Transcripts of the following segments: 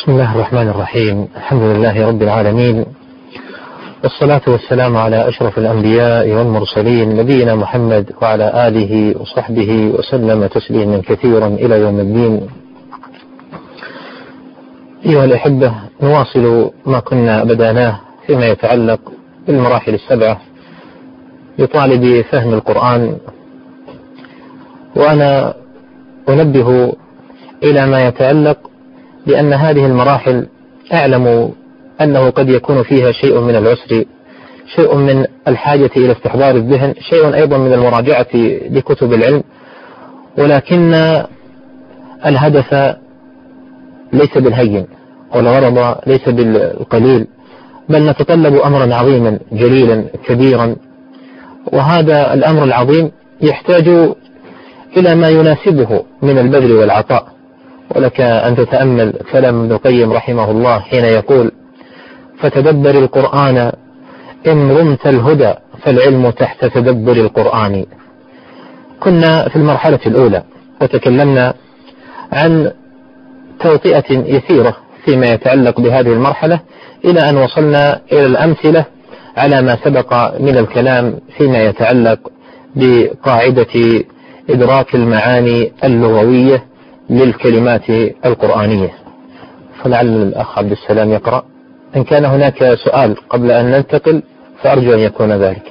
بسم الله الرحمن الرحيم. الحمد لله رب العالمين. والصلاة والسلام على أشرف الأنبياء والمرسلين نبينا محمد وعلى آله وصحبه وسلم تسليما كثيرا إلى يوم الدين. أيها الأحبة نواصل ما كنا بدأناه فيما يتعلق بالمراحل السبعة لطالب فهم القرآن. وأنا أنبه إلى ما يتعلق بأن هذه المراحل أعلم أنه قد يكون فيها شيء من العسر شيء من الحاجة إلى استحضار الذهن شيء أيضا من المراجعة لكتب العلم. ولكن الهدف ليس بالهين والغرض ليس بالقليل بل نتطلب أمرا عظيما جليلا كبيرا. وهذا الأمر العظيم يحتاج إلى ما يناسبه من البذل والعطاء. ولك أن تتأمل كلام ابن القيم رحمه الله حين يقول فتدبر القرآن إن رمت الهدى فالعلم تحت تدبر القرآن. كنا في المرحلة الأولى وتكلمنا عن توطئة يسيرة فيما يتعلق بهذه المرحلة إلى أن وصلنا إلى الأمثلة على ما سبق من الكلام فيما يتعلق بقاعدة إدراك المعاني اللغوية للكلمات القرآنية. فلعل الأخ عبد السلام يقرأ. إن كان هناك سؤال قبل أن ننتقل فأرجو أن يكون ذلك.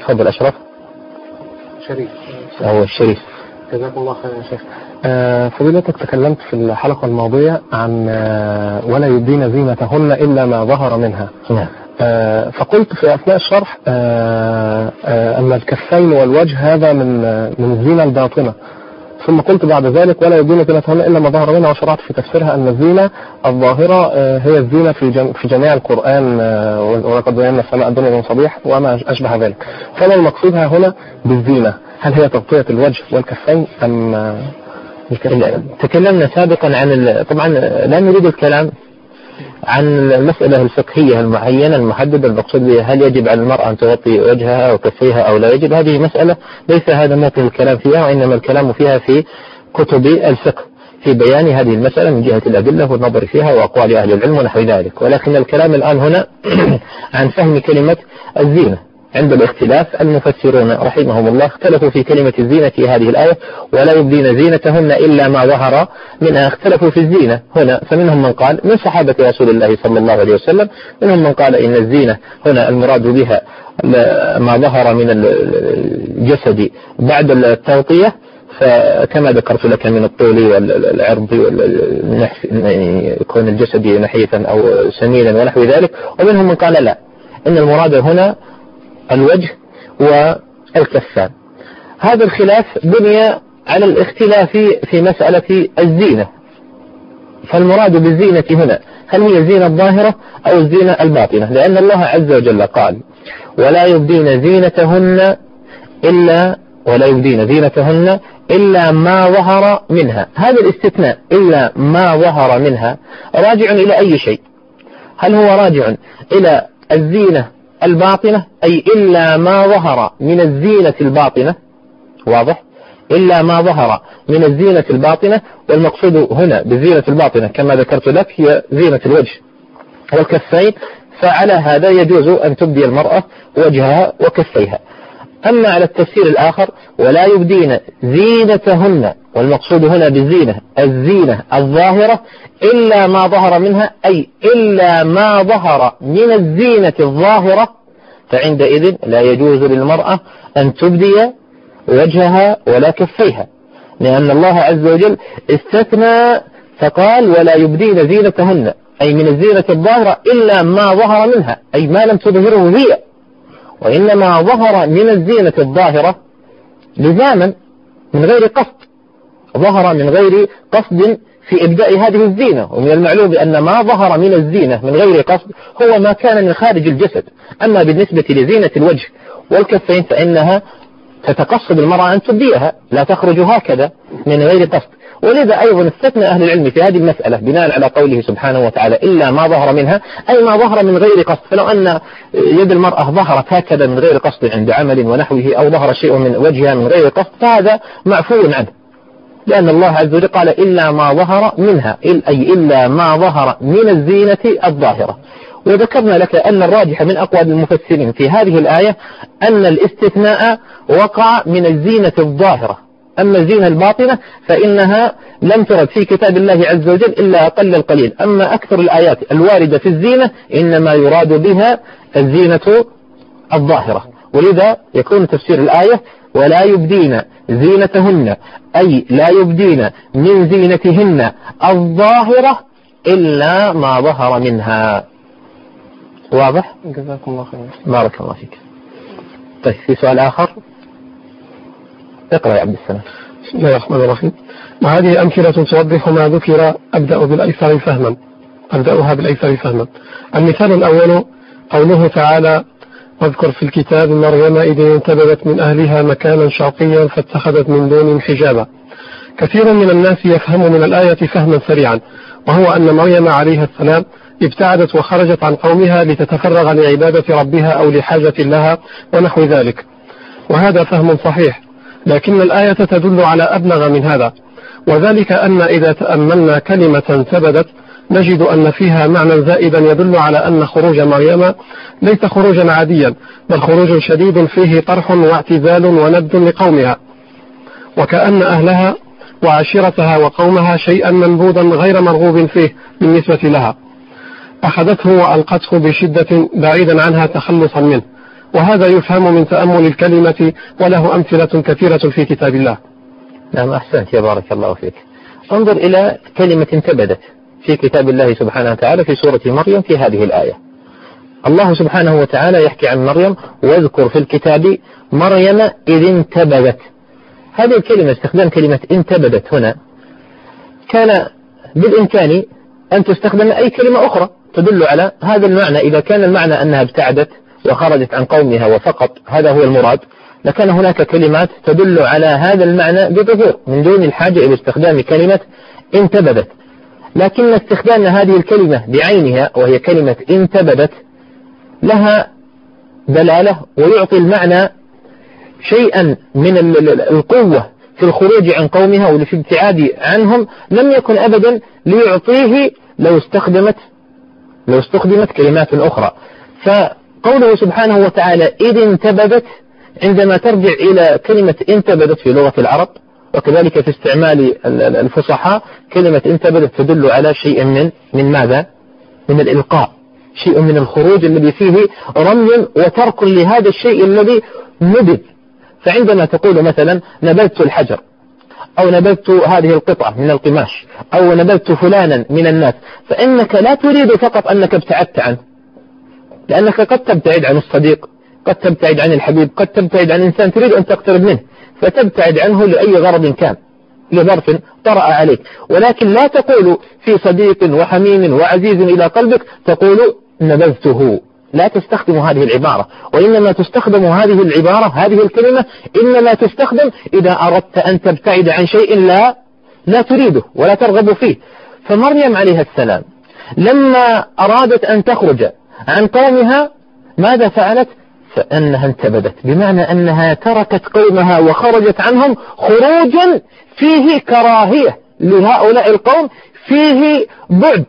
تفضل أشرف. شريف. أو الشريف. جزاكم الله خيرا يا شيخ. آه، فضيلتك تكلمت في الحلقة الماضية عن آه، ولا يبدين زينتهن إلا ما ظهر منها. نعم. آه، فقلت في أثناء الشرح آه، آه، أن الكفين والوجه هذا من آه، من الزينة الباطنة. ثم قلت بعد ذلك ولا يبدين زينتهن إلا ما ظهر منها وشرعت في تفسيرها أن الزينة الظاهرة آه، هي الزينة في في جميع القرآن آه، ولقد زينا السماء الدنيا من صبيح وما أشبه ذلك. فما المقصود ها هنا بالزينة؟ هل هي تغطية الوجه والكفين أم آه، تكلمنا سابقا عن. طبعا لا نريد الكلام. عن المسألة الفقهية المعينة المحددة المقصود بها هل يجب على المرأة أن تغطي وجهها وكفيها أو لا يجب؟ هذه مسألة ليس هذا موطن الكلام فيها وإنما الكلام فيها في كتب الفقه في بيان هذه المسألة من جهة الأدلة والنظر فيها وأقوال أهل العلم ونحو ذلك. ولكن الكلام الآن هنا عن فهم كلمة الزينة. عند الاختلاف المفسرون رحمهم الله اختلفوا في كلمة الزينة في هذه الآية ولا يبدين زينتهن إلا ما ظهر منها. اختلفوا في الزينة هنا فمنهم من قال من صحابة رسول الله صلى الله عليه وسلم منهم من قال إن الزينة هنا المراد بها ما ظهر من الجسد بعد التغطية. فكما ذكرت لك من الطول والعرض والنحف يعني يكون الجسد نحيفا أو سمينا ونحو ذلك. ومنهم من قال لا إن المراد هنا الوجه والكفان. هذا الخلاف بني على الاختلاف في مسألة الزينة. فالمراد بالزينة هنا هل هي الزينة الظاهرة أو الزينة الباطنة؟ لأن الله عز وجل قال ولا يبدين زينتهن إلا ولا يبدين زينتهن إلا ما ظهر منها. هذا الاستثناء إلا ما ظهر منها راجع إلى أي شيء؟ هل هو راجع إلى الزينة الباطنة أي إلا ما ظهر من الزينة الباطنة واضح؟ إلا ما ظهر من الزينة الباطنة والمقصود هنا بالزينة الباطنة كما ذكرت لك هي زينة الوجه والكفين فعلى هذا يجوز أن تبدي المرأة وجهها وكفيها. أما على التفسير الآخر ولا يبدين زينتهن والمقصود هنا بالزينة الزينة الظاهرة إلا ما ظهر منها أي إلا ما ظهر من الزينة الظاهرة فعندئذ لا يجوز للمرأة أن تبدي وجهها ولا كفيها لأن الله عز وجل استثنى فقال ولا يبدين زينتهن. أي من الزينة الظاهرة إلا ما ظهر منها أي ما لم تظهره هي. وإنما ظهر من الزينة الظاهرة لزاما من غير قصد. ظهر من غير قصد في إبداء هذه الزينة. ومن المعلوم بأن ما ظهر من الزينة من غير قصد هو ما كان من خارج الجسد. أما بالنسبة لزينة الوجه والكفين فإنها تتقصد المرأة أن تبديها لا تخرج هكذا من غير قصد. ولذا أيضا استثنى أهل العلم في هذه المسألة بناء على قوله سبحانه وتعالى إلا ما ظهر منها أي ما ظهر من غير قصد. فلو أن يد المرأة ظهرت هكذا من غير قصد عند عمل ونحوه أو ظهر شيء من وجهها من غير قصد فهذا معفو عنه. لأن الله عز وجل قال إلا ما ظهر منها أي إلا ما ظهر من الزينة الظاهرة. وذكرنا لك أن الراجح من أقوال المفسرين في هذه الآية أن الاستثناء وقع من الزينة الظاهرة. أما الزينة الباطنة فإنها لم ترد في كتاب الله عز وجل إلا أقل القليل. أما أكثر الآيات الواردة في الزينة إنما يراد بها الزينة الظاهرة. ولذا يكون تفسير الآية ولا يبدين زينتهن أي لا يبدين من زينتهن الظاهرة إلا ما ظهر منها. واضح؟ جزاكم الله خير بارك الله فيك. طيب في سؤال آخر؟ اقرأ يا عبد السلام. بسم الله الرحمن الرحيم. وهذه أمثلة توضح ما ذكر أبدأ بالأيسر فهما. أبدأها بالأيسر فهما. المثال الأول قوله تعالى واذكر في الكتاب مريم إذ انتبذت من أهلها مكانا شرقيا فاتخذت من دونهم حجابا. كثير من الناس يفهم من الآية فهما سريعا وهو أن مريم عليها السلام ابتعدت وخرجت عن قومها لتتفرغ لعبادة ربها أو لحاجة لها ونحو ذلك. وهذا فهم صحيح لكن الآية تدل على أبلغ من هذا. وذلك أن إذا تأملنا كلمة ثبتت نجد أن فيها معنى زائدا يدل على أن خروج مريم ليس خروجا عاديا بل خروج شديد فيه طرح واعتزال وند لقومها. وكأن أهلها وعشيرتها وقومها شيئا منبوذا غير مرغوب فيه بالنسبة لها. أخذته وألقته بشدة بعيدا عنها تخلصا منه. وهذا يفهم من تأمل الكلمة وله أمثلة كثيرة في كتاب الله. نعم أحسنت يا بارك الله فيك. انظر إلى كلمة انتبدت في كتاب الله سبحانه وتعالى في سورة مريم في هذه الآية. الله سبحانه وتعالى يحكي عن مريم واذكر في الكتاب مريم إذ انتبذت. هذه الكلمة استخدام كلمة انتبذت هنا كان بالإمكان أن تستخدم أي كلمة أخرى تدل على هذا المعنى إذا كان المعنى أنها ابتعدت وخرجت عن قومها وفقط هذا هو المراد. لكان هناك كلمات تدل على هذا المعنى بظهور. من دون الحاجة إلى استخدام كلمة انتبذت. لكن استخدام هذه الكلمة بعينها وهي كلمة انتبذت لها دلالة ويعطي المعنى شيئا من القوة في الخروج عن قومها وفي الابتعاد عنهم. لم يكن أبدا ليعطيه لو استخدمت لو استخدمت كلمات أخرى. فقوله سبحانه وتعالى إذ انتبذت عندما ترجع إلى كلمة انتبذت في لغة العرب وكذلك في استعمال الفصحاء كلمة انتبذت تدل على شيء من من ماذا؟ من الإلقاء شيء من الخروج الذي فيه رمي وترك لهذا الشيء الذي نبذ فعندما تقول مثلا نبذت الحجر أو نبذت هذه القطعة من القماش أو نبذت فلانا من الناس فإنك لا تريد فقط أنك ابتعدت عنه لأنك قد تبتعد عن الصديق قد تبتعد عن الحبيب قد تبتعد عن إنسان تريد أن تقترب منه فتبتعد عنه لأي غرض كان لظرف طرأ عليك. ولكن لا تقول في صديق وحميم وعزيز إلى قلبك تقول نبذته. لا تستخدم هذه العبارة وإنما تستخدم هذه العبارة هذه الكلمة إنما تستخدم إذا أردت أن تبتعد عن شيء لا لا تريده ولا ترغب فيه. فمريم عليها السلام لما أرادت أن تخرج عن قومها ماذا فعلت؟ فأنها انتبذت. بمعنى أنها تركت قومها وخرجت عنهم خروجا فيه كراهية لهؤلاء القوم فيه بعد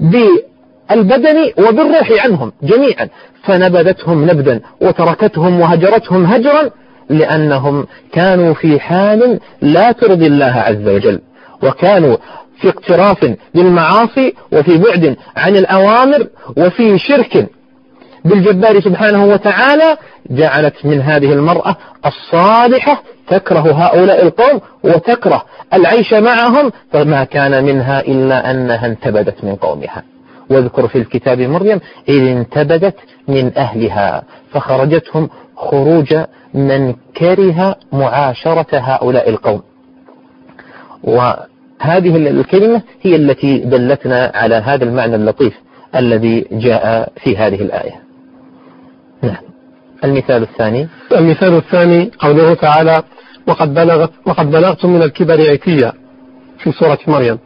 بالبدن وبالروح عنهم جميعا. فنبذتهم نبذا وتركتهم وهجرتهم هجرا لأنهم كانوا في حال لا ترضي الله عز وجل. وكانوا في اقتراف بالمعاصي وفي بعد عن الأوامر وفي شرك. بالجبار سبحانه وتعالى جعلت من هذه المرأة الصالحة تكره هؤلاء القوم وتكره العيش معهم فما كان منها إلا أنها انتبدت من قومها. واذكر في الكتاب مريم إذ انتبدت من أهلها فخرجتهم خروج من كره معاشرة هؤلاء القوم. وهذه الكلمة هي التي دلتنا على هذا المعنى اللطيف الذي جاء في هذه الآية. نعم. المثال الثاني. المثال الثاني قوله تعالى وقد بلغت وقد بلغتم من الكبر عتيا في سورة مريم.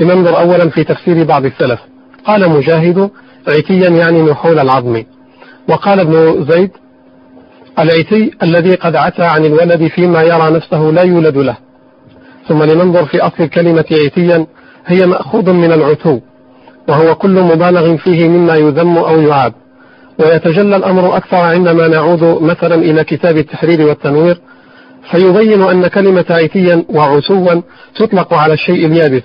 لننظر أولا في تفسير بعض السلف. قال مجاهد عتيا يعني نحول العظم. وقال ابن زيد العتي الذي قد عتى عن الولد فيما يرى نفسه لا يولد له. ثم لننظر في أصل الكلمة عتيا هي مأخوذ من العتو وهو كل مبالغ فيه مما يذم أو يعاب. ويتجلى الأمر أكثر عندما نعود مثلا إلى كتاب التحرير والتنوير فيبين أن كلمة عتيا وعتوا تطلق على الشيء اليابس.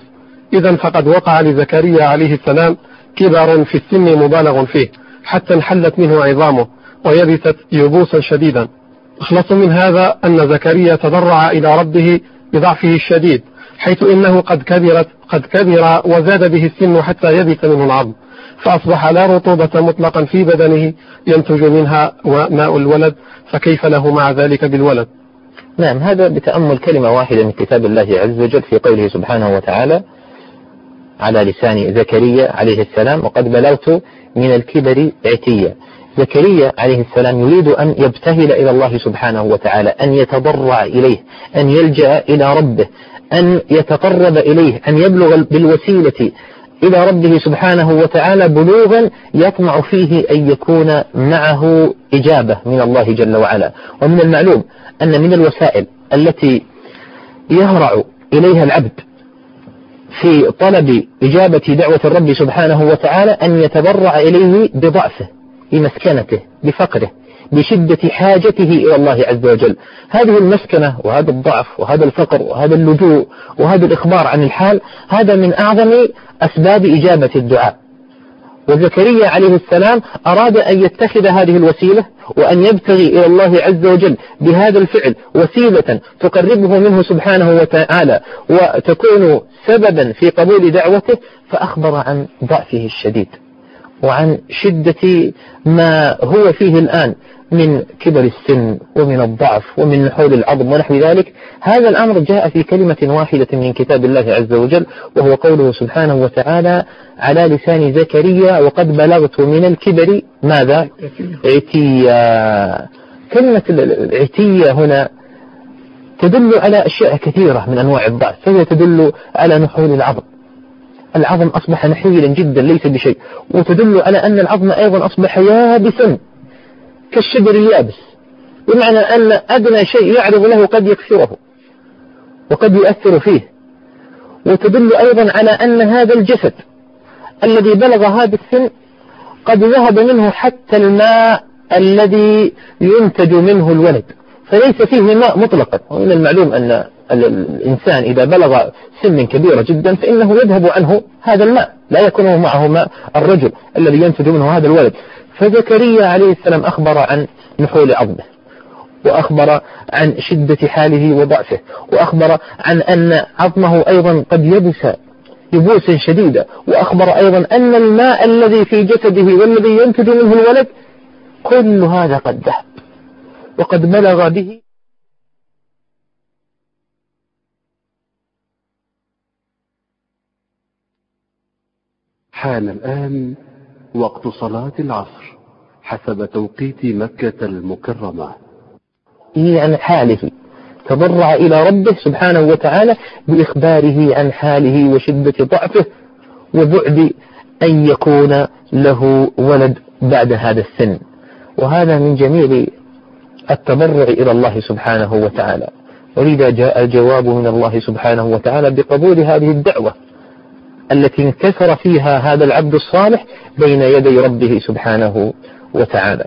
إذا فقد وقع لزكريا عليه السلام كبر في السن مبالغ فيه حتى انحلت منه عظامه ويبست يبوسا شديدا. أخلص من هذا أن زكريا تضرع إلى ربه بضعفه الشديد حيث إنه قد كبرت قد كبر وزاد به السن حتى يبس منه العظم فأصبح لا رطوبة مطلقا في بدنه ينتج منها ماء الولد فكيف له مع ذلك بالولد؟ نعم هذا بتأمل كلمة واحدة من كتاب الله عز وجل في قوله سبحانه وتعالى على لسان زكريا عليه السلام وقد بلغت من الكبر عتيا زكريا عليه السلام يريد أن يبتهل إلى الله سبحانه وتعالى أن يتضرع إليه أن يلجأ إلى ربه أن يتقرب إليه أن يبلغ بالوسيلة إلى ربه سبحانه وتعالى بلوغا يطمع فيه أن يكون معه إجابة من الله جل وعلا. ومن المعلوم أن من الوسائل التي يهرع إليها العبد في طلب إجابة دعوة الرب سبحانه وتعالى أن يتبرع إليه بضعفه. بمسكنته بفقره بشدة حاجته إلى الله عز وجل. هذه المسكنة وهذا الضعف وهذا الفقر وهذا اللجوء وهذا الإخبار عن الحال هذا من أعظم أسباب إجابة الدعاء. وزكريا عليه السلام أراد أن يتخذ هذه الوسيلة وأن يبتغي إلى الله عز وجل بهذا الفعل وسيلة تقربه منه سبحانه وتعالى وتكون سببا في قبول دعوته فأخبر عن ضعفه الشديد. وعن شدة ما هو فيه الآن من كبر السن ومن الضعف ومن نحول العظم ونحو ذلك. هذا الأمر جاء في كلمة واحدة من كتاب الله عز وجل وهو قوله سبحانه وتعالى على لسان زكريا وقد بلغت من الكبر ماذا؟ عتيا. كلمة العتية هنا تدل على أشياء كثيرة من أنواع الضعف فهي تدل على نحول العظم. العظم أصبح نحيلا جدا ليس بشيء. وتدل على أن العظم أيضا أصبح يابسا كالشجر اليابس. بمعنى أن أدنى شيء يعرض له قد يكسره وقد يؤثر فيه. وتدل أيضا على أن هذا الجسد الذي بلغ هذا السن قد ذهب منه حتى الماء الذي ينتج منه الولد. فليس فيه ماء مطلقا. ومن المعلوم أن الإنسان إذا بلغ سن كبيرة جدا فإنه يذهب عنه هذا الماء. لا يكون معه ماء الرجل الذي ينتج منه هذا الولد. فزكريا عليه السلام أخبر عن نحول عظمه وأخبر عن شدة حاله وضعفه وأخبر عن أن عظمه أيضا قد يبس يبوسا شديدا وأخبر أيضا أن الماء الذي في جسده والذي ينتج منه الولد كل هذا قد ذهب. وقد بلغ به. حان الآن وقت صلاة العصر حسب توقيت مكة المكرمة. هي عن حاله. تضرع إلى ربه سبحانه وتعالى بإخباره عن حاله وشدة ضعفه وبعد أن يكون له ولد بعد هذا السن. وهذا من جميل التضرع إلى الله سبحانه وتعالى. ولذا جاء الجواب من الله سبحانه وتعالى بقبول هذه الدعوة التي انكسر فيها هذا العبد الصالح بين يدي ربه سبحانه وتعالى.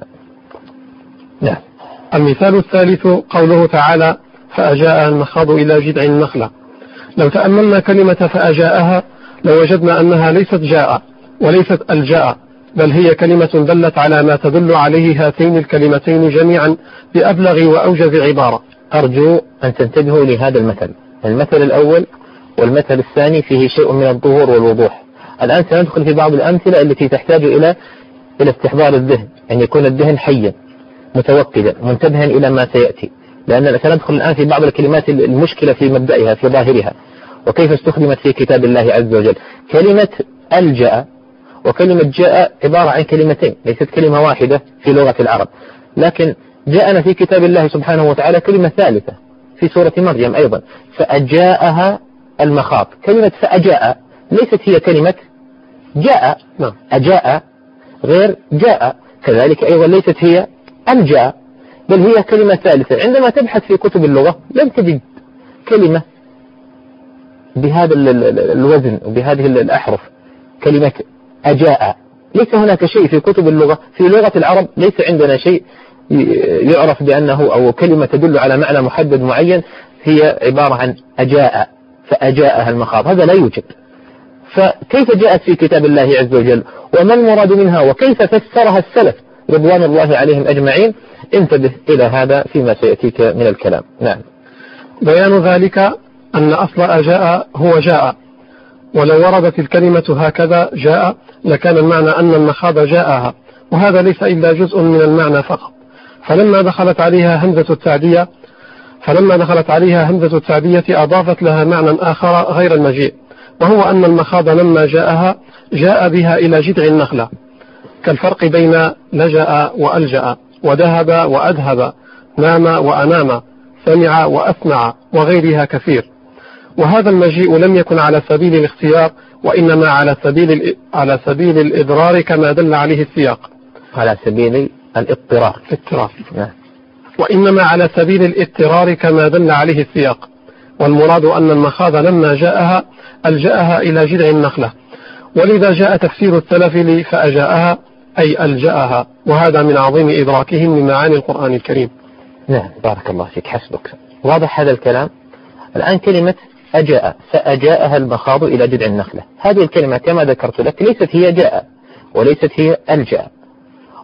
نعم. المثال الثالث قوله تعالى فأجاء المخاض إلى جذع النخلة. لو تأملنا كلمة فأجاءها لوجدنا أنها ليست جاء وليست الجاء. بل هي كلمة دلت على ما تدل عليه هاتين الكلمتين جميعا بأبلغ وأوجز عبارة. أرجو أن تنتبهوا لهذا المثل. المثل الأول والمثل الثاني فيه شيء من الظهور والوضوح. الآن سندخل في بعض الأمثلة التي تحتاج إلى إلى استحضار الذهن أن يكون الذهن حيا متوكدا منتبها إلى ما سيأتي. لأن سندخل الآن في بعض الكلمات المشكلة في مبدئها في ظاهرها. وكيف استخدمت في كتاب الله عز وجل؟ كلمة ألجأ وكلمة جاء عبارة عن كلمتين ليست كلمة واحدة في لغة العرب. لكن جاءنا في كتاب الله سبحانه وتعالى كلمة ثالثة في سورة مريم أيضا فأجاءها المخاض كلمة فأجاء ليست هي كلمة جاء نعم. أجاء غير جاء. كذلك أيضا ليست هي أن جاء بل هي كلمة ثالثة. عندما تبحث في كتب اللغة لن تجد كلمة بهذا الوزن وبهذه الأحرف كلمة أجاء. ليس هناك شيء في كتب اللغة في لغة العرب ليس عندنا شيء يعرف بأنه أو كلمة تدل على معنى محدد معين هي عبارة عن أجاء فأجاءها المخاض. هذا لا يوجد. فكيف جاءت في كتاب الله عز وجل؟ وما المراد منها؟ وكيف فسرها السلف رضوان الله عليهم أجمعين؟ انتبه إلى هذا فيما سيأتيك من الكلام. نعم. بيان ذلك أن أصل أجاء هو جاء. ولو وردت الكلمة هكذا جاء لكان المعنى أن المخاض جاءها وهذا ليس إلا جزء من المعنى فقط. فلما دخلت عليها همزة التعدية فلما دخلت عليها همزة التعدية أضافت لها معنى آخر غير المجيء وهو أن المخاض لما جاءها جاء بها إلى جذع النخلة كالفرق بين لجأ وألجأ وذهب وأذهب نام وأنام سمع وأسمع وغيرها كثير. وهذا المجيء لم يكن على سبيل الاختيار وإنما على سبيل على سبيل الإضرار كما دل عليه السياق. على سبيل الاضطرار. اضطرار نعم. وإنما على سبيل الاضطرار كما دل عليه السياق. والمراد أن المخاض لما جاءها ألجأها إلى جذع النخلة. ولذا جاء تفسير السلف فأجاءها أي ألجأها وهذا من عظيم إدراكهم لمعاني القرآن الكريم. نعم بارك الله فيك حسبك. واضح هذا الكلام؟ الآن كلمة أجاء فأجاءها المخاض إلى جذع النخلة. هذه الكلمة كما ذكرت لك ليست هي جاء وليست هي ألجأ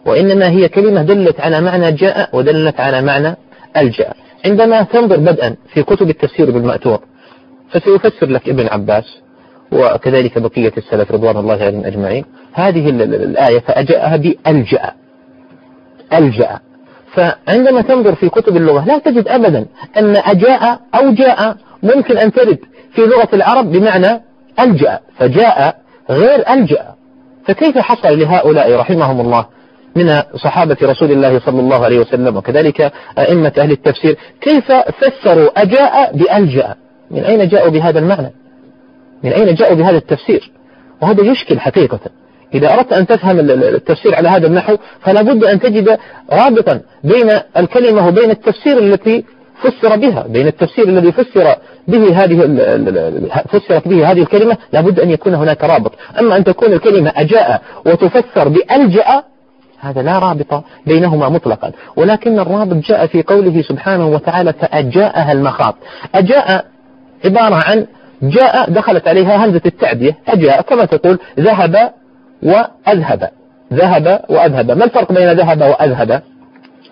وإنما هي كلمة دلت على معنى جاء ودلت على معنى ألجأ عندما تنظر بدءا في كتب التفسير بالمأتور فسيفسر لك ابن عباس وكذلك بقية السلف رضوان الله عليهم أجمعين هذه الآية فأجاءها بألجأ ألجأ فعندما تنظر في كتب اللغة لا تجد أبدا أن أجاء أو جاء ممكن أن ترد في لغة العرب بمعنى ألجأ فجاء غير ألجأ. فكيف حصل لهؤلاء رحمهم الله من صحابة رسول الله صلى الله عليه وسلم وكذلك أئمة أهل التفسير؟ كيف فسروا أجاء بألجأ؟ من أين جاءوا بهذا المعنى؟ من أين جاءوا بهذا التفسير؟ وهذا يشكل حقيقة. إذا أردت أن تفهم التفسير على هذا النحو فلا بد أن تجد رابطا بين الكلمة وبين التفسير التي فسر بها بين التفسير الذي فسر به هذه فسرت به هذه الكلمة لابد أن يكون هناك رابط. أما أن تكون الكلمة أجاء وتفسر بألجأ هذا لا رابط بينهما مطلقا. ولكن الرابط جاء في قوله سبحانه وتعالى فأجاءها المخاط. أجاء عبارة عن جاء دخلت عليها همزة التعدية. أجاء كما تقول ذهب وأذهب. ذهب وأذهب. ما الفرق بين ذهب وأذهب؟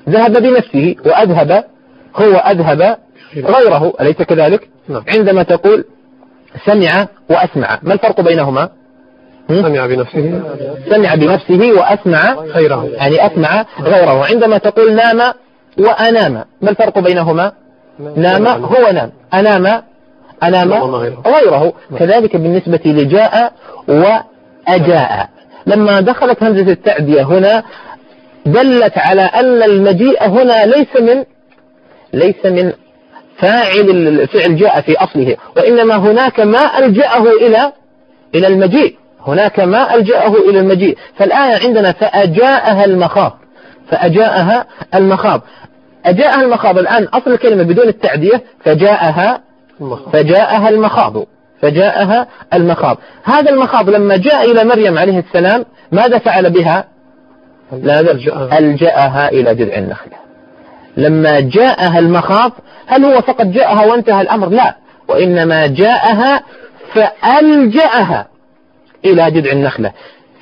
ذهب بنفسه وأذهب هو أذهب غيره أليس كذلك؟ نعم. عندما تقول سمع وأسمع ما الفرق بينهما؟ سمع بنفسه. سمع بنفسه وأسمع غيره. يعني أسمع غيره. عندما تقول نام وأنام ما الفرق بينهما؟ نام هو نام أنام أنام غيره. كذلك بالنسبة لجاء وأجاء. لما دخلت همزة التعدية هنا دلت على أن المجيء هنا ليس من ليس من فاعل الفعل جاء في أصله وإنما هناك ما ألجأه إلى إلى المجيء. هناك ما ألجأه إلى المجيء. فالآية عندنا فأجاءها المخاض. فأجاءها المخاض. أجاءها المخاض. الآن أصل الكلمة بدون التعدية فجاءها فجاءها المخاض. فجاءها المخاض. هذا المخاض لما جاء إلى مريم عليه السلام ماذا فعل بها؟ ألجأها إلى جذع النخلة. لما جاءها المخاض هل هو فقط جاءها وانتهى الأمر؟ لا. وإنما جاءها فألجأها إلى جذع النخلة.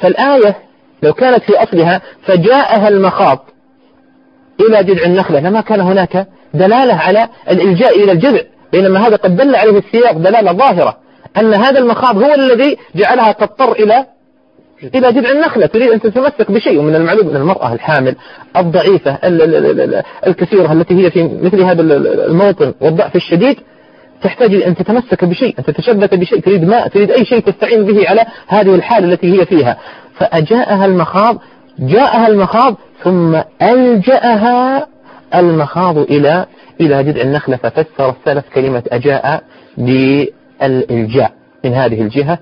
فالآية لو كانت في أصلها فجاءها المخاض إلى جذع النخلة لما كان هناك دلالة على الإلجاء إلى الجذع. بينما هذا قد دل عليه السياق دلالة ظاهرة أن هذا المخاض هو الذي جعلها تضطر إلى إلى جذع النخلة تريد أن تتمسك بشيء ومن المعلوم أن المرأة الحامل الضعيفة الكثيرة التي هي في مثل هذا الموطن والضعف الشديد تحتاج أن تتمسك بشيء أن تتشبث بشيء تريد ماء تريد أي شيء تستعين به على هذه الحالة التي هي فيها. فأجاءها المخاض جاءها المخاض ثم ألجأها المخاض إلى إلى جذع النخلة ففسر السلف كلمة أجاء بالإلجاء من هذه الجهة.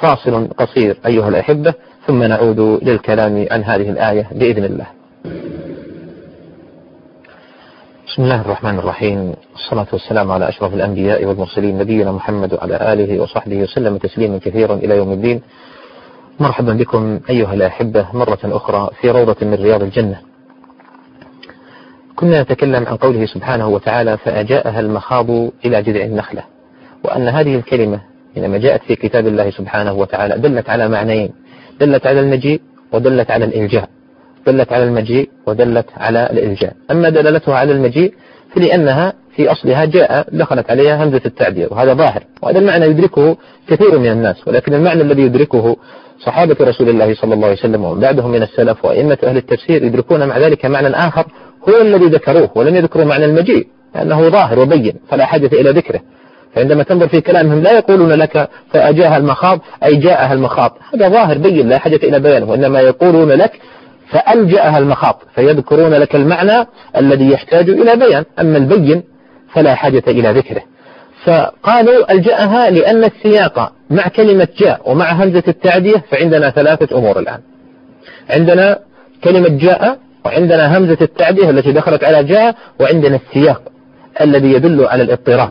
فاصل قصير أيها الأحبة ثم نعود للكلام عن هذه الآية بإذن الله. بسم الله الرحمن الرحيم. والصلاة والسلام على أشرف الأنبياء والمرسلين نبينا محمد وعلى آله وصحبه وسلم تسليما كثيرا إلى يوم الدين. مرحبا بكم أيها الأحبة مرة أخرى في روضة من رياض الجنة. كنا نتكلم عن قوله سبحانه وتعالى فأجاءها المخاض إلى جذع النخلة. وأن هذه الكلمة حينما جاءت في كتاب الله سبحانه وتعالى دلت على معنيين دلت على المجيء ودلت على الإلجاء دلت على المجيء ودلت على الإلجاء. أما دلالتها على المجيء فلأنها في أصلها جاء دخلت عليها همزة التعبير وهذا ظاهر وهذا المعنى يدركه كثير من الناس ولكن المعنى الذي يدركه صحابة رسول الله صلى الله عليه وسلم ومن بعدهم من السلف وأئمة أهل التفسير يدركون مع ذلك معنى آخر هو الذي ذكروه ولم يذكروا معنى المجيء لأنه ظاهر وبين فلا حاجة إلى ذكره. فعندما تنظر في كلامهم لا يقولون لك فأجاها المخاض أي جاءها المخاض. هذا ظاهر بين لا حاجة إلى بيانه وإنما يقولون لك فألجأها المخاض. فيذكرون لك المعنى الذي يحتاج إلى بيان. أما البين فلا حاجة إلى ذكره. فقالوا ألجأها لأن السياق مع كلمة جاء ومع همزة التعدية فعندنا ثلاثة أمور الآن. عندنا كلمة جاء وعندنا همزة التعدية التي دخلت على جاء وعندنا السياق الذي يدل على الاضطراب.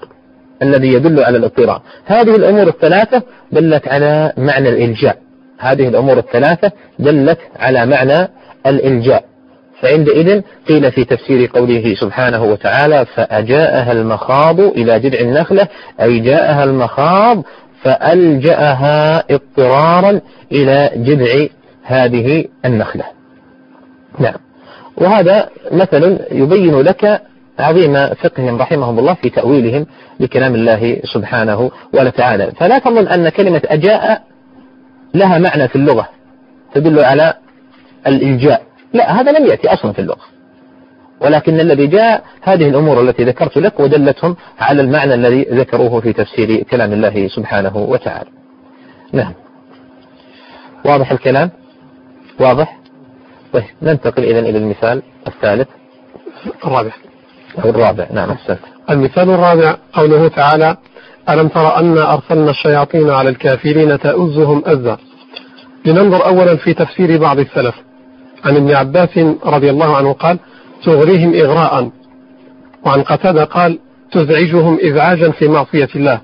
الذي يدل على الاضطراب. هذه الأمور الثلاثة دلت على معنى الإلجاء هذه الأمور الثلاثة دلت على معنى الإلجاء فعندئذ قيل في تفسير قوله سبحانه وتعالى فأجاءها المخاض إلى جذع النخلة أي جاءها المخاض فألجأها اضطرارا إلى جذع هذه النخلة. نعم. وهذا مثل يبين لك عظيم فقههم رحمهم الله في تأويلهم لكلام الله سبحانه وتعالى. فلا تظن أن كلمة أجاء لها معنى في اللغة تدل على الإلجاء. لا هذا لم يأتي أصلا في اللغة. ولكن الذي جاء هذه الأمور التي ذكرت لك ودلتهم على المعنى الذي ذكروه في تفسير كلام الله سبحانه وتعالى. نعم. واضح الكلام؟ واضح؟ طيب ننتقل إذا إلى المثال الثالث. الرابع. أو الرابع. نعم أحسنت المثال الرابع قوله تعالى ألم تر أن أرسلنا الشياطين على الكافرين تأزهم أزا؟ لننظر أولا في تفسير بعض السلف. عن ابن عباس رضي الله عنه قال تغريهم إغراء. وعن قتادة قال تزعجهم إزعاجا في معصية الله.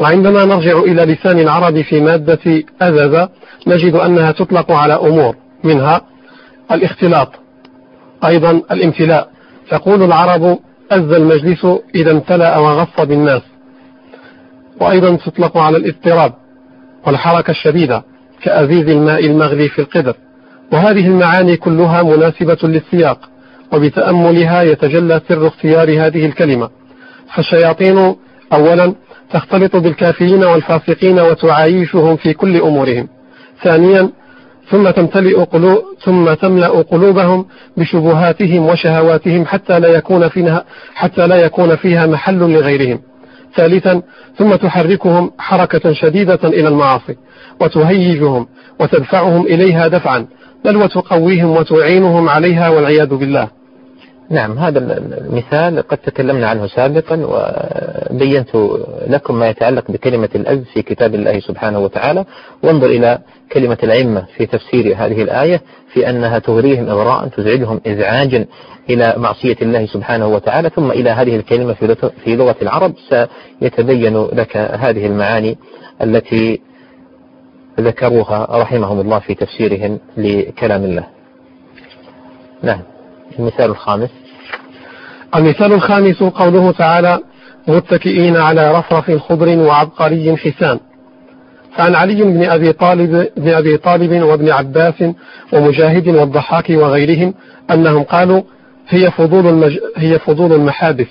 وعندما نرجع إلى لسان العرب في مادة أزز نجد أنها تطلق على أمور منها الاختلاط أيضا الامتلاء تقول العرب أز المجلس إذا امتلأ وغص بالناس وأيضا تطلق على الاضطراب والحركة الشديدة كأزيز الماء المغلي في القدر. وهذه المعاني كلها مناسبة للسياق وبتأملها يتجلى سر اختيار هذه الكلمة. فالشياطين أولا تختلط بالكافرين والفاسقين وتعايشهم في كل أمورهم. ثانيا ثم تمتلئ قلوب ثم تملأ قلوبهم بشبهاتهم وشهواتهم حتى لا يكون فيها حتى لا يكون فيها محل لغيرهم. ثالثا ثم تحركهم حركة شديدة إلى المعاصي وتهيجهم وتدفعهم إليها دفعا بل وتقويهم وتعينهم عليها والعياذ بالله. نعم هذا المثال قد تكلمنا عنه سابقا وبينت لكم ما يتعلق بكلمة الأز في كتاب الله سبحانه وتعالى. وانظر إلى كلمة العمة في تفسير هذه الآية في أنها تغريهم إغراء تزعجهم إزعاجا إلى معصية الله سبحانه وتعالى. ثم إلى هذه الكلمة في لغة العرب سيتبين لك هذه المعاني التي ذكروها رحمهم الله في تفسيرهم لكلام الله. نعم. المثال الخامس. المثال الخامس قوله تعالى متكئين على رفرف خضر وعبقري حسان. فعن علي بن أبي طالب, بن أبي طالب وابن عباس ومجاهد والضحاك وغيرهم أنهم قالوا هي فضول, المج... هي فضول المحابس.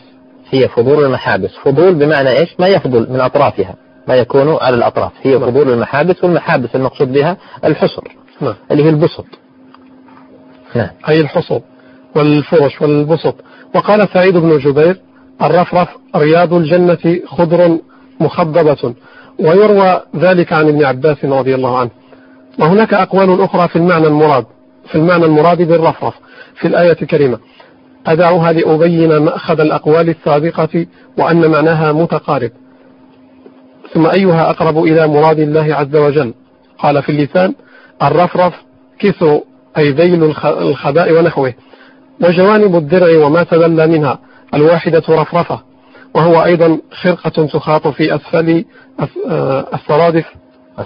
هي فضول المحابس. فضول بمعنى إيش؟ ما يفضل من أطرافها. ما يكون على الأطراف. هي فضول المحابس والمحابس المقصود بها الحصر نعم. اللي هي البسط. نعم. أي الحصر. والفرش والبسط. وقال سعيد بن جبير الرفرف رياض الجنة خضر مخضبة. ويروى ذلك عن ابن عباس رضي الله عنه. وهناك أقوال أخرى في المعنى المراد في المعنى المراد بالرفرف في الآية الكريمة. أدعوها لأبين مأخذ الأقوال السابقة وأن معناها متقارب. ثم أيها أقرب إلى مراد الله عز وجل؟ قال في اللسان الرفرف كسر أي ذيل الخباء ونحوه. وجوانب الدرع وما تدلى منها الواحدة رفرفة وهو أيضا خرقة تخاط في أسفل آه، السرادق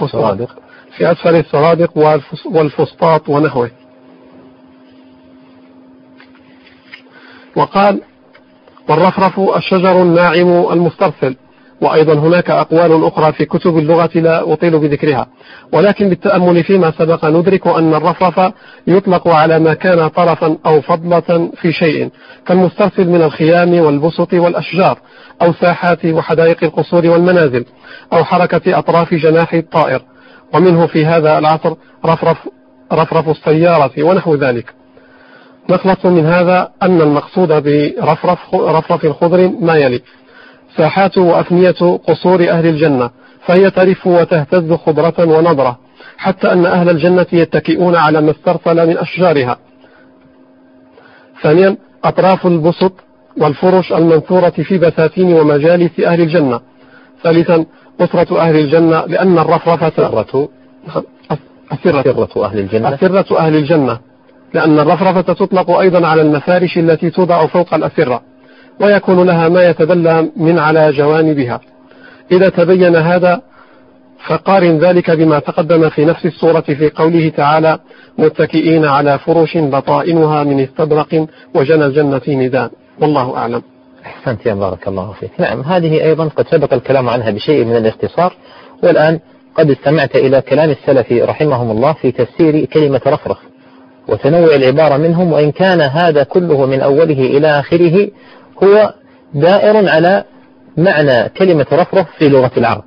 السرادق في أسفل السرادق والفسطاط ونحوه. وقال والرفرف الشجر الناعم المسترسل. وأيضا هناك أقوال أخرى في كتب اللغة لا أطيل بذكرها. ولكن بالتأمل فيما سبق ندرك أن الرفرف يطلق على ما كان طرفا أو فضلة في شيء كالمسترسل من الخيام والبسط والأشجار أو ساحات وحدائق القصور والمنازل أو حركة أطراف جناح الطائر. ومنه في هذا العصر رفرف, رفرف السيارة ونحو ذلك. نخلص من هذا أن المقصود برفرف رفرف الخضر ما يلي. ساحات وأفنية قصور أهل الجنة فهي ترف وتهتز خضرة ونضرة حتى أن أهل الجنة يتكئون على ما استرسل من أشجارها. ثانيا أطراف البسط والفرش المنثورة في بساتين ومجالس أهل الجنة. ثالثا أسرة أهل الجنة لأن الرفرفة أسرة أسرة أهل الجنة. أسرة أهل الجنة لأن الرفرفة تطلق أيضا على المفارش التي توضع فوق الأسرة. ويكون لها ما يتدلى من على جوانبها. إذا تبين هذا فقارن ذلك بما تقدم في نفس السورة في قوله تعالى متكئين على فرش بطائنها من استبرق وجنى الجنة ندان والله أعلم. أحسنت يا بارك الله فيك. نعم هذه أيضا قد سبق الكلام عنها بشيء من الاختصار والآن قد استمعت إلى كلام السلف رحمهم الله في تفسير كلمة رفرف وتنوع العبارة منهم وإن كان هذا كله من أوله إلى آخره هو دائر على معنى كلمة رفرف في لغة العرب.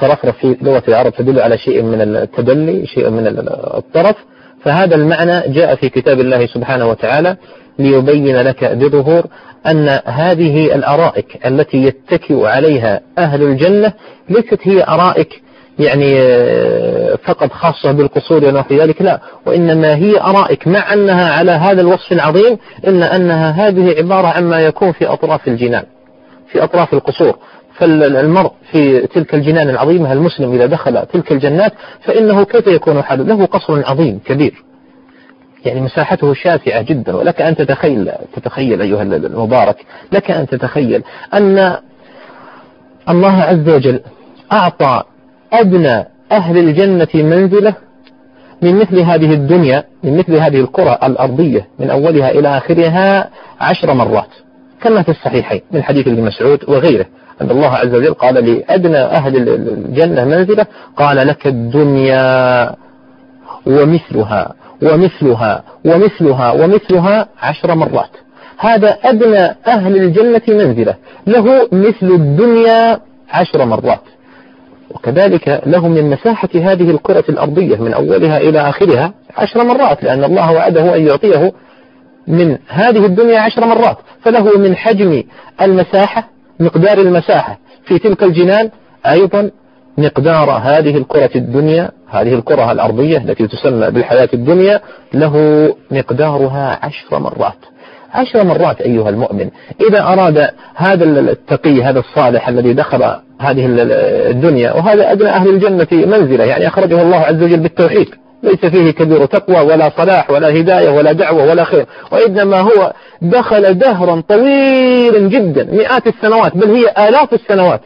فرفرف في لغة العرب تدل على شيء من التدلي شيء من الطرف. فهذا المعنى جاء في كتاب الله سبحانه وتعالى ليبين لك بظهور أن هذه الأرائك التي يتكئ عليها أهل الجنة ليست هي أرائك يعني آه، فقط خاصة بالقصور ونحو ذلك لا. وإنما هي أرائك مع أنها على هذا الوصف العظيم إلا أنها هذه عبارة عما يكون في أطراف الجنان في أطراف القصور. فالمرء في تلك الجنان العظيمة المسلم إذا دخل تلك الجنات فإنه كيف يكون حاله؟ له قصر عظيم كبير. يعني مساحته شاسعة جدا. ولك أن تتخيل تتخيل أيها المبارك لك أن تتخيل أن الله عز وجل أعطى أدنى أهل الجنة منزلة من مثل هذه الدنيا من مثل هذه القرى الأرضية من أولها إلى آخرها عشر مرات كما في الصحيحين من حديث ابن مسعود وغيره أن الله عز وجل قال لأدنى أهل الجنة منزلة قال لك الدنيا ومثلها ومثلها ومثلها ومثلها عشر مرات. هذا أدنى أهل الجنة منزلة له مثل الدنيا عشر مرات. وكذلك له من مساحة هذه الكرة الأرضية من أولها إلى آخرها عشر مرات لأن الله وعده أن يعطيه من هذه الدنيا عشر مرات. فله من حجم المساحة مقدار المساحة. في تلك الجنان أيضا مقدار هذه الكرة الدنيا هذه الكرة الأرضية التي تسمى بالحياة الدنيا له مقدارها عشر مرات. عشر مرات أيها المؤمن. إذا أراد هذا التقي هذا الصالح الذي دخل هذه الدنيا وهذا أدنى أهل الجنة منزلة يعني أخرجه الله عز وجل بالتوحيد. ليس فيه كبير تقوى ولا صلاح ولا هداية ولا دعوة ولا خير وإنما هو دخل دهرا طويلا جدا مئات السنوات بل هي آلاف السنوات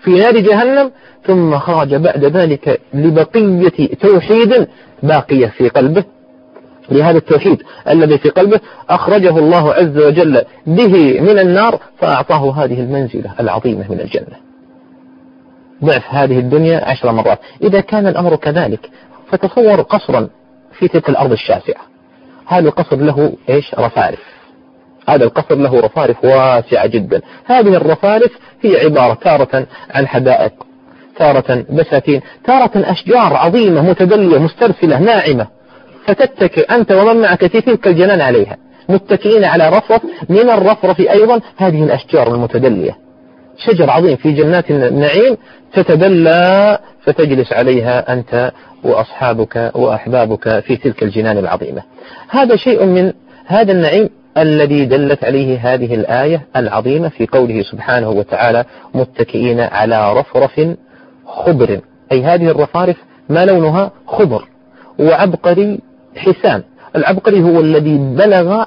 في نار جهنم ثم خرج بعد ذلك لبقية توحيد باقية في قلبه. لهذا التوحيد الذي في قلبه أخرجه الله عز وجل به من النار فأعطاه هذه المنزلة العظيمة من الجنة. ضعف هذه الدنيا عشر مرات. إذا كان الأمر كذلك فتصور قصرا في تلك الأرض الشاسعة. هذا القصر له إيش؟ رفارف. هذا القصر له رفارف واسعة جدا. هذه الرفارف هي عبارة تارة عن حدائق تارة بساتين تارة أشجار عظيمة متدلية مسترسلة ناعمة. فتتكئ أنت ومن معك في تلك الجنان عليها. متكئين على رفرف من الرفرف أيضا هذه الأشجار المتدلية. شجر عظيم في جنات النعيم تتدلى فتجلس عليها أنت وأصحابك وأحبابك في تلك الجنان العظيمة. هذا شيء من هذا النعيم الذي دلت عليه هذه الآية العظيمة في قوله سبحانه وتعالى متكئين على رفرف خضر. أي هذه الرفارف ما لونها؟ خضر. وعبقري حسان العبقري هو الذي بلغ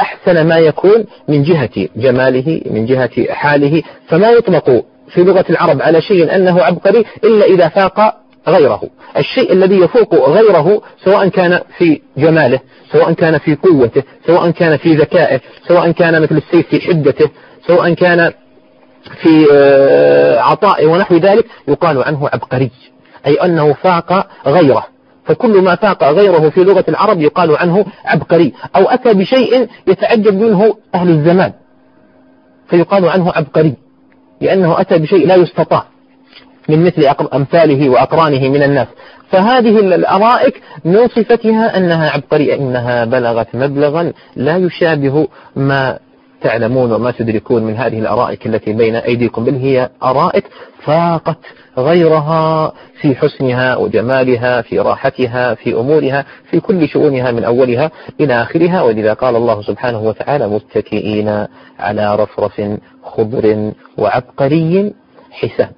أحسن ما يكون من جهة جماله من جهة حاله. فما يطلق في لغة العرب على شيء أنه عبقري إلا إذا فاق غيره. الشيء الذي يفوق غيره سواء كان في جماله سواء كان في قوته سواء كان في ذكائه سواء كان مثل السيف في حدته سواء كان في آه، عطائه ونحو ذلك يقال عنه عبقري أي أنه فاق غيره. فكل ما فاق غيره في لغة العرب يقال عنه عبقري أو أتى بشيء يتعجب منه أهل الزمان فيقال عنه عبقري لأنه أتى بشيء لا يستطاع من مثل أمثاله وأقرانه من الناس. فهذه الأرائك من صفتها أنها عبقرية إنها بلغت مبلغا لا يشابه ما تعلمون وما تدركون من هذه الأرائك التي بين أيديكم بل هي أرائك فاقت غيرها في حسنها وجمالها في راحتها في أمورها في كل شؤونها من أولها إلى آخرها. ولذا قال الله سبحانه وتعالى متكئين على رفرف خضر وعبقري حسان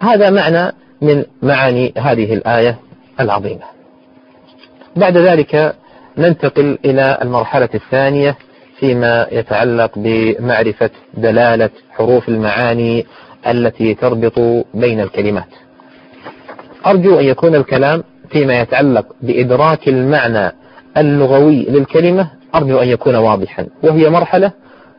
هذا معنى من معاني هذه الآية العظيمة. بعد ذلك ننتقل إلى المرحلة الثانية فيما يتعلق بمعرفة دلالة حروف المعاني التي تربط بين الكلمات. أرجو أن يكون الكلام فيما يتعلق بإدراك المعنى اللغوي للكلمة أرجو أن يكون واضحا وهي مرحلة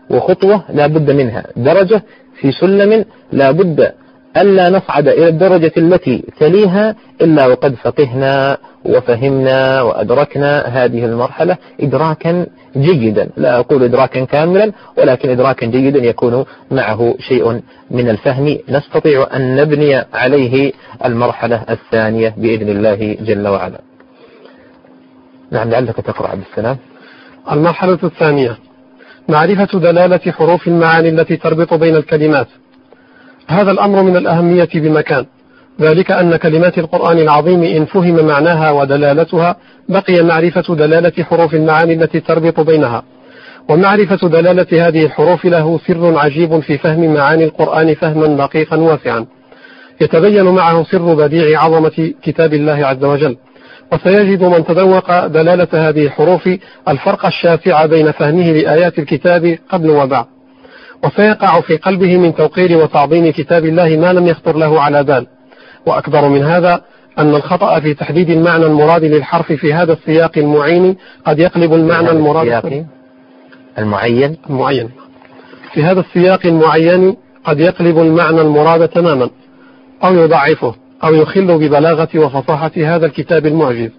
وخطوة لا بد منها درجة في سلم لا بد ألا نصعد إلى الدرجة التي تليها إلا وقد فقهنا وفهمنا وأدركنا هذه المرحلة إدراكا جيدا. لا أقول إدراكا كاملا ولكن إدراكا جيدا يكون معه شيء من الفهم. نستطيع أن نبني عليه المرحلة الثانية بإذن الله جل وعلا. نعم لعلك تقرأ عبد السلام. المرحلة الثانية. معرفة دلالة حروف المعاني التي تربط بين الكلمات. هذا الأمر من الأهمية بمكان. ذلك أن كلمات القرآن العظيم إن فهم معناها ودلالتها بقي معرفة دلالة حروف المعاني التي تربط بينها. ومعرفة دلالة هذه الحروف له سر عجيب في فهم معاني القرآن فهما دقيقا واسعا. يتبين معه سر بديع عظمة كتاب الله عز وجل. وسيجد من تذوق دلالة هذه الحروف الفرق الشاسع بين فهمه لآيات الكتاب قبل وبعد. وسيقع في قلبه من توقير وتعظيم كتاب الله ما لم يخطر له على بال. وأكبر من هذا أن الخطأ في تحديد المعنى المراد للحرف في هذا السياق المعين قد يقلب المعنى المراد المعين؟ المعين. في هذا السياق المعين قد يقلب المعنى المراد تماما أو يضعفه أو يخل ببلاغة وفصاحة هذا الكتاب المعجز.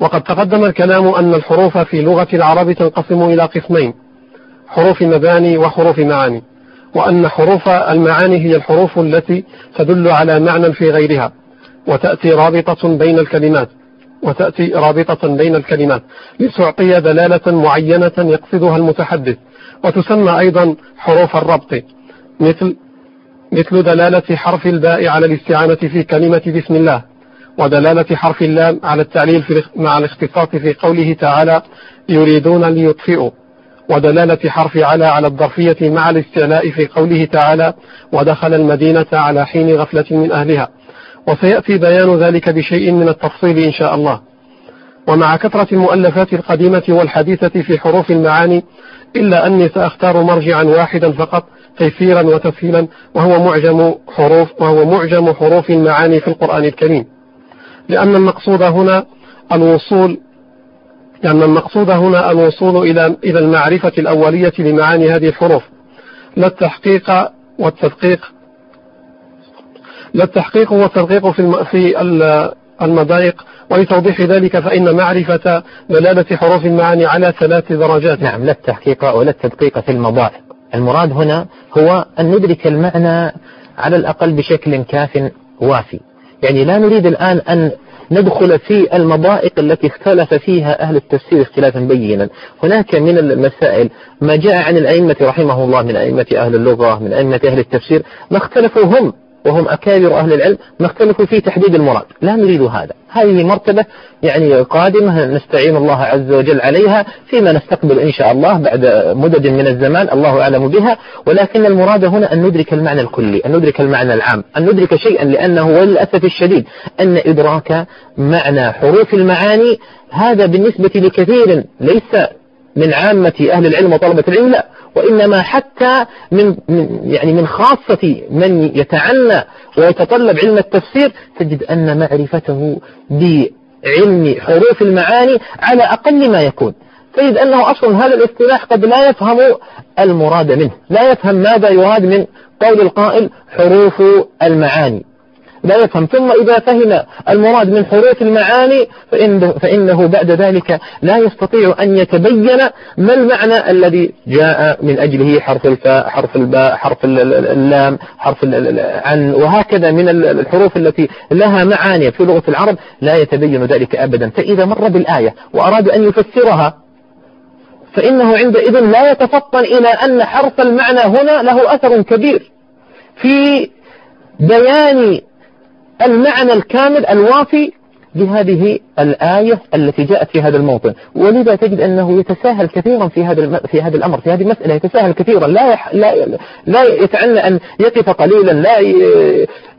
وقد تقدم الكلام أن الحروف في لغة العرب تنقسم إلى قسمين حروف مباني وحروف معاني. وأن حروف المعاني هي الحروف التي تدل على معنى في غيرها وتأتي رابطة بين الكلمات وتأتي رابطة بين الكلمات. لتعطي دلالة معينة يقصدها المتحدث وتسمى أيضا حروف الربط مثل مثل دلالة حرف الباء على الاستعانة في كلمة بسم الله ودلالة حرف اللام على التعليل مع الاختصاص في قوله تعالى يريدون ليطفئوا ودلالة حرف على على الظرفية مع الاستعلاء في قوله تعالى ودخل المدينة على حين غفلة من أهلها وسيأتي بيان ذلك بشيء من التفصيل إن شاء الله. ومع كثرة المؤلفات القديمة والحديثة في حروف المعاني إلا أني سأختار مرجعا واحدا فقط تيسيرا وتسهيلا وهو معجم حروف وهو معجم حروف المعاني في القرآن الكريم. لأن المقصود هنا الوصول لأن المقصود هنا الوصول إلى إلى المعرفة الأولية لمعاني هذه الحروف. لا التحقيق والتدقيق. لا التحقيق والتدقيق في في المضايق. ولتوضيح ذلك فإن معرفة دلالة حروف المعاني على ثلاث درجات. نعم لا التحقيق ولا التدقيق في المضايق. المراد هنا هو أن ندرك المعنى على الأقل بشكل كاف وافي. يعني لا نريد الآن أن ندخل في المضائق التي اختلف فيها أهل التفسير اختلافا بينا. هناك من المسائل ما جاء عن الأئمة رحمه الله من أئمة أهل اللغة من أئمة أهل التفسير ما اختلفوا هم. وهم أكابر أهل العلم اختلفوا في تحديد المراد. لا نريد هذا. هذه مرتبة يعني قادمة نستعين الله عز وجل عليها فيما نستقبل إن شاء الله بعد مدد من الزمان الله أعلم بها. ولكن المراد هنا أن ندرك المعنى الكلي أن ندرك المعنى العام أن ندرك شيئا لأنه وللأسف الشديد أن إدراك معنى حروف المعاني هذا بالنسبة لكثير ليس من عامة أهل العلم وطلبة العلم لا. وإنما حتى من, من يعني من خاصة من يتعنى ويتطلب علم التفسير تجد أن معرفته بعلم حروف المعاني على أقل ما يكون. تجد أنه أصلا هذا الاصطلاح قد لا يفهم المراد منه لا يفهم ماذا يراد من قول القائل حروف المعاني. لا يفهم ثم إذا فهم المراد من حروف المعاني فإنه, فإنه بعد ذلك لا يستطيع أن يتبين ما المعنى الذي جاء من أجله حرف الفاء حرف الباء حرف اللام حرف عن وهكذا من الحروف التي لها معاني في لغة العرب لا يتبين ذلك أبدا. فإذا مر بالآية وأراد أن يفسرها فإنه عندئذ لا يتفطن إلى أن حرف المعنى هنا له أثر كبير. في بيان المعنى الكامل الوافي لهذه الآية التي جاءت في هذا الموطن. ولذا تجد أنه يتساهل كثيرا في هذا في هذا الأمر في هذه المسألة يتساهل كثيرا. لا يح لا لا يتعنى أن يقف قليلا لا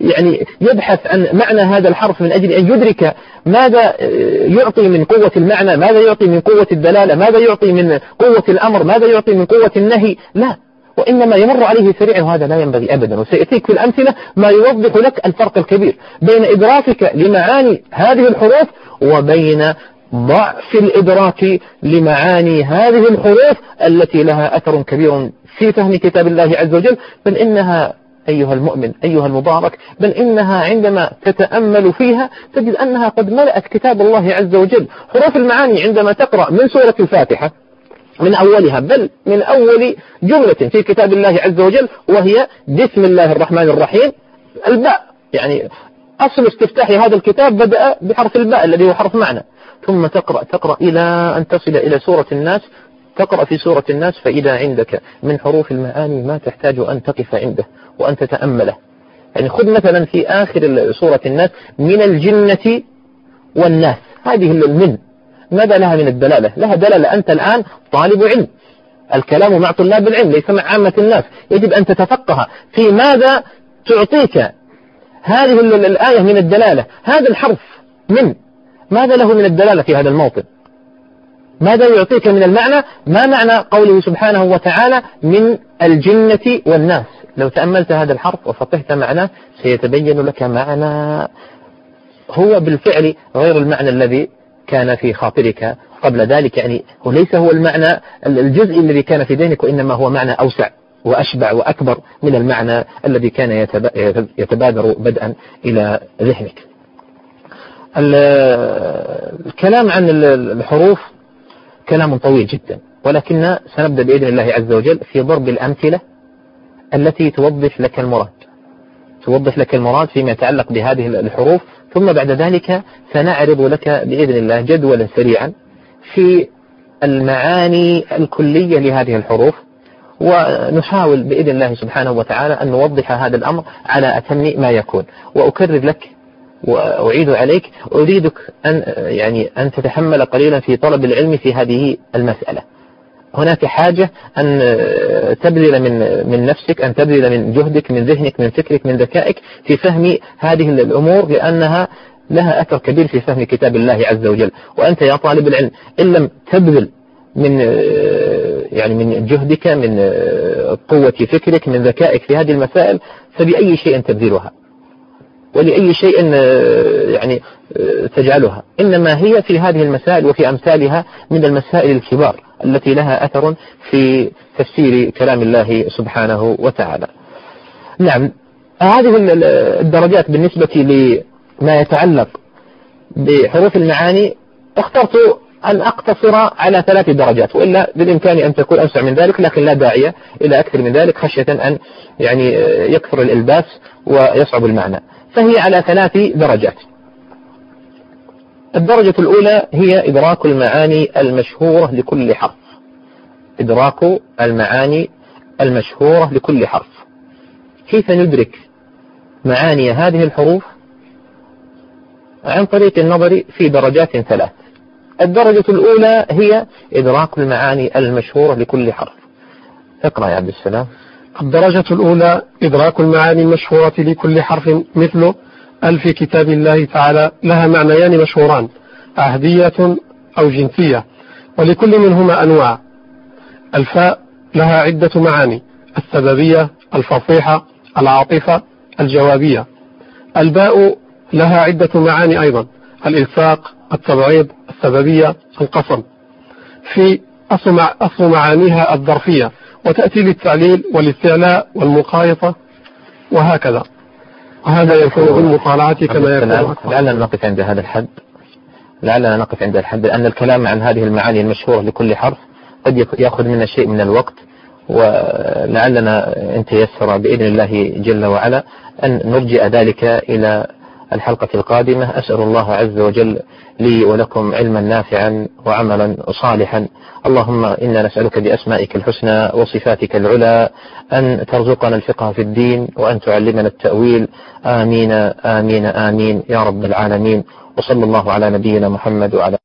يعني يبحث عن معنى هذا الحرف من أجل أن يدرك ماذا يعطي من قوة المعنى ماذا يعطي من قوة الدلالة ماذا يعطي من قوة الأمر ماذا يعطي من قوة النهي. لا. وإنما يمر عليه سريعا وهذا لا ينبغي أبدا. وسيأتيك في الأمثلة ما يوضح لك الفرق الكبير بين إدراكك لمعاني هذه الحروف وبين ضعف الإدراك لمعاني هذه الحروف التي لها أثر كبير في فهم كتاب الله عز وجل. بل إنها أيها المؤمن أيها المبارك بل إنها عندما تتأمل فيها تجد أنها قد ملأت كتاب الله عز وجل. حروف المعاني عندما تقرأ من سورة الفاتحة من أولها بل من أول جملة في كتاب الله عز وجل وهي بسم الله الرحمن الرحيم. الباء يعني أصل استفتاح هذا الكتاب بدأ بحرف الباء الذي هو حرف معنى. ثم تقرأ تقرأ إلى أن تصل إلى سورة الناس. تقرأ في سورة الناس فإذا عندك من حروف المعاني ما تحتاج أن تقف عنده وأن تتأمله. يعني خذ مثلا في آخر سورة الناس من الجنة والناس. هذه المن. ماذا لها من الدلالة؟ لها دلالة أنت الآن طالب علم. الكلام مع طلاب العلم ليس مع عامة الناس. يجب أن تتفقه. في ماذا تعطيك هذه الآية من الدلالة؟ هذا الحرف من؟ ماذا له من الدلالة في هذا الموطن؟ ماذا يعطيك من المعنى؟ ما معنى قوله سبحانه وتعالى من الجنة والناس؟ لو تأملت هذا الحرف وفقهت معناه سيتبين لك معنى هو بالفعل غير المعنى الذي كان في خاطرك قبل ذلك. يعني وليس هو المعنى الجزء الذي كان في ذهنك وإنما هو معنى أوسع وأشبع وأكبر من المعنى الذي كان يتبادر بدءا إلى ذهنك. الكلام عن الحروف كلام طويل جدا ولكن سنبدأ بإذن الله عز وجل في ضرب الأمثلة التي توضح لك المراد. توضح لك المراد فيما يتعلق بهذه الحروف ثم بعد ذلك سنعرض لك بإذن الله جدولا سريعا في المعاني الكلية لهذه الحروف ونحاول بإذن الله سبحانه وتعالى أن نوضح هذا الأمر على أتم ما يكون. وأكرر لك وأعيد عليك أريدك أن يعني أن تتحمل قليلا في طلب العلم في هذه المسألة. هناك حاجة أن تبذل من من نفسك أن تبذل من جهدك من ذهنك من فكرك من ذكائك في فهم هذه الأمور لأنها لها أثر كبير في فهم كتاب الله عز وجل. وأنت يا طالب العلم إن لم تبذل من يعني من جهدك من قوة فكرك من ذكائك في هذه المسائل فبأي شيء تبذلها؟ ولأي شيء يعني تجعلها. إنما هي في هذه المسائل وفي أمثالها من المسائل الكبار التي لها أثر في تفسير كلام الله سبحانه وتعالى. نعم هذه الدرجات بالنسبة لما يتعلق بحروف المعاني اخترت أن أقتصر على ثلاث درجات وإلا بالإمكان أن تكون أوسع من ذلك لكن لا داعي إلى أكثر من ذلك خشية أن يعني يكثر الإلباس ويصعب المعنى. فهي على ثلاث درجات. الدرجة الأولى هي إدراك المعاني المشهورة لكل حرف. إدراك المعاني المشهورة لكل حرف. كيف ندرك معاني هذه الحروف؟ عن طريق النظر في درجات ثلاث. الدرجة الأولى هي إدراك المعاني المشهورة لكل حرف. اقرأ يا عبد السلام. الدرجة الأولى إدراك المعاني المشهورة لكل حرف مثل ألف كتاب الله تعالى لها معنيان مشهوران عهدية أو جنسية ولكل منهما أنواع. الفاء لها عدة معاني السببية الفصيحة العاطفة الجوابية. الباء لها عدة معاني أيضا الإلصاق التبعيض السببية القسم. في أصل معانيها الظرفية وتأتي للتعليل والاستعلاء والمقايطة وهكذا. وهذا يكون بالمطالعة كما يكون لعلنا نقف عند هذا الحد. لعلنا نقف عند الحد لأن الكلام عن هذه المعاني المشهورة لكل حرف قد يأخذ منا شيء من الوقت ولعلنا إن تيسر بإذن الله جل وعلا أن نرجع ذلك إلى الحلقة القادمة. أسأل الله عز وجل لي ولكم علما نافعا وعملا صالحا. اللهم إنا نسألك بأسمائك الحسنى وصفاتك العلى أن ترزقنا الفقه في الدين وأن تعلمنا التأويل. آمين آمين آمين يا رب العالمين. وصلى الله على نبينا محمد وعلى